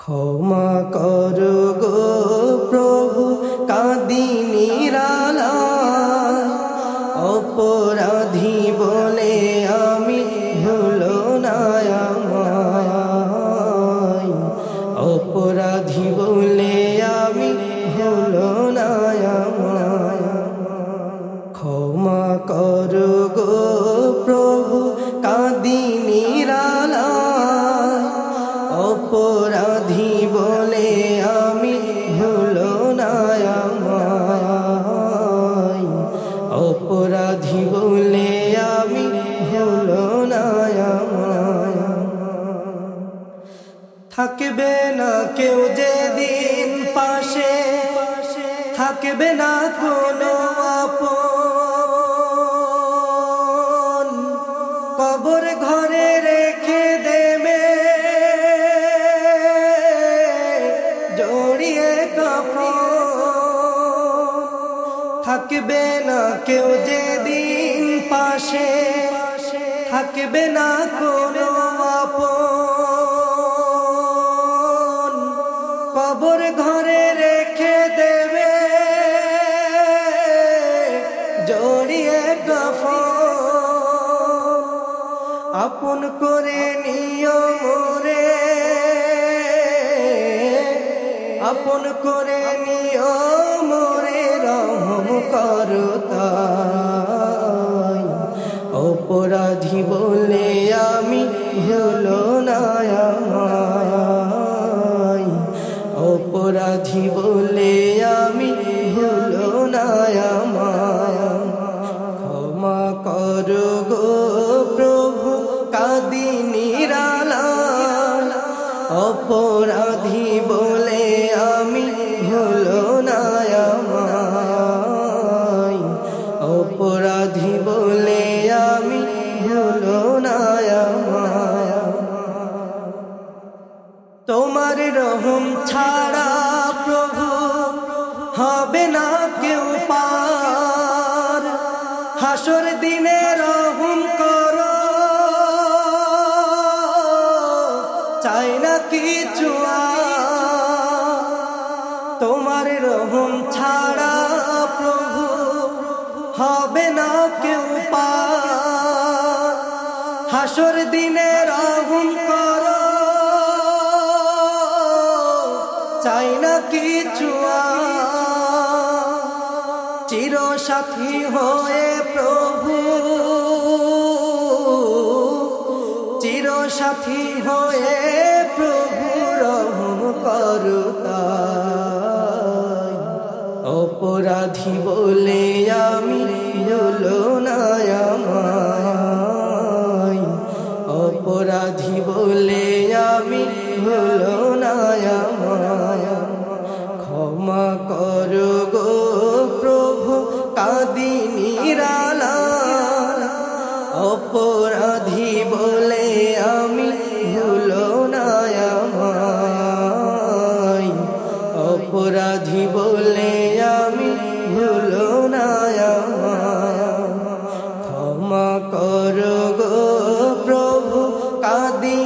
ক্ষমা কর গো প্রভু কাদিনী রালা অপরাধী বলে আমি ভুলো না আমায় অপরাধী বলে আমি ভুলো না আমায় ক্ষমা কর গো থাকবে না কেউ যেদিন পাশে, থাকবে না কোনো আপন। কবর ঘরে রেখে দেবে, জড়িয়ে কাপড় থাকবে না কেউ যেদিন পাশে, থাকবে না কোনো আপন করে নিয়মরে আপন করে নিয়মরে রহম করতাই অপরাধী বলে আমি হলো না আমায়। অপরাধী বলে অপরাধী বলে আমি হলো না অপরাধী বলে আমি হলো না তোমার রহম ছাড়া প্রভু হবে না কেউ পার। হাসর দিনে রহম করো তোমার রহম ছাড়া প্রভু হবে না কেউ পার হাসর দিনে রহম করো। চাই না কিছু চির সাথী হয়ে প্রভু। চির সাথী হয়ে প্রভু রহম করতাই অপরাধী বলে আমি হলো না আমায়। অপরাধী বলে আমি হলো না আমায়। ক্ষমা কর গো প্রভু, কাদিনী রালা অপরাধী বলে আমি ভুলো না আমায়। অপরাধী প্রভু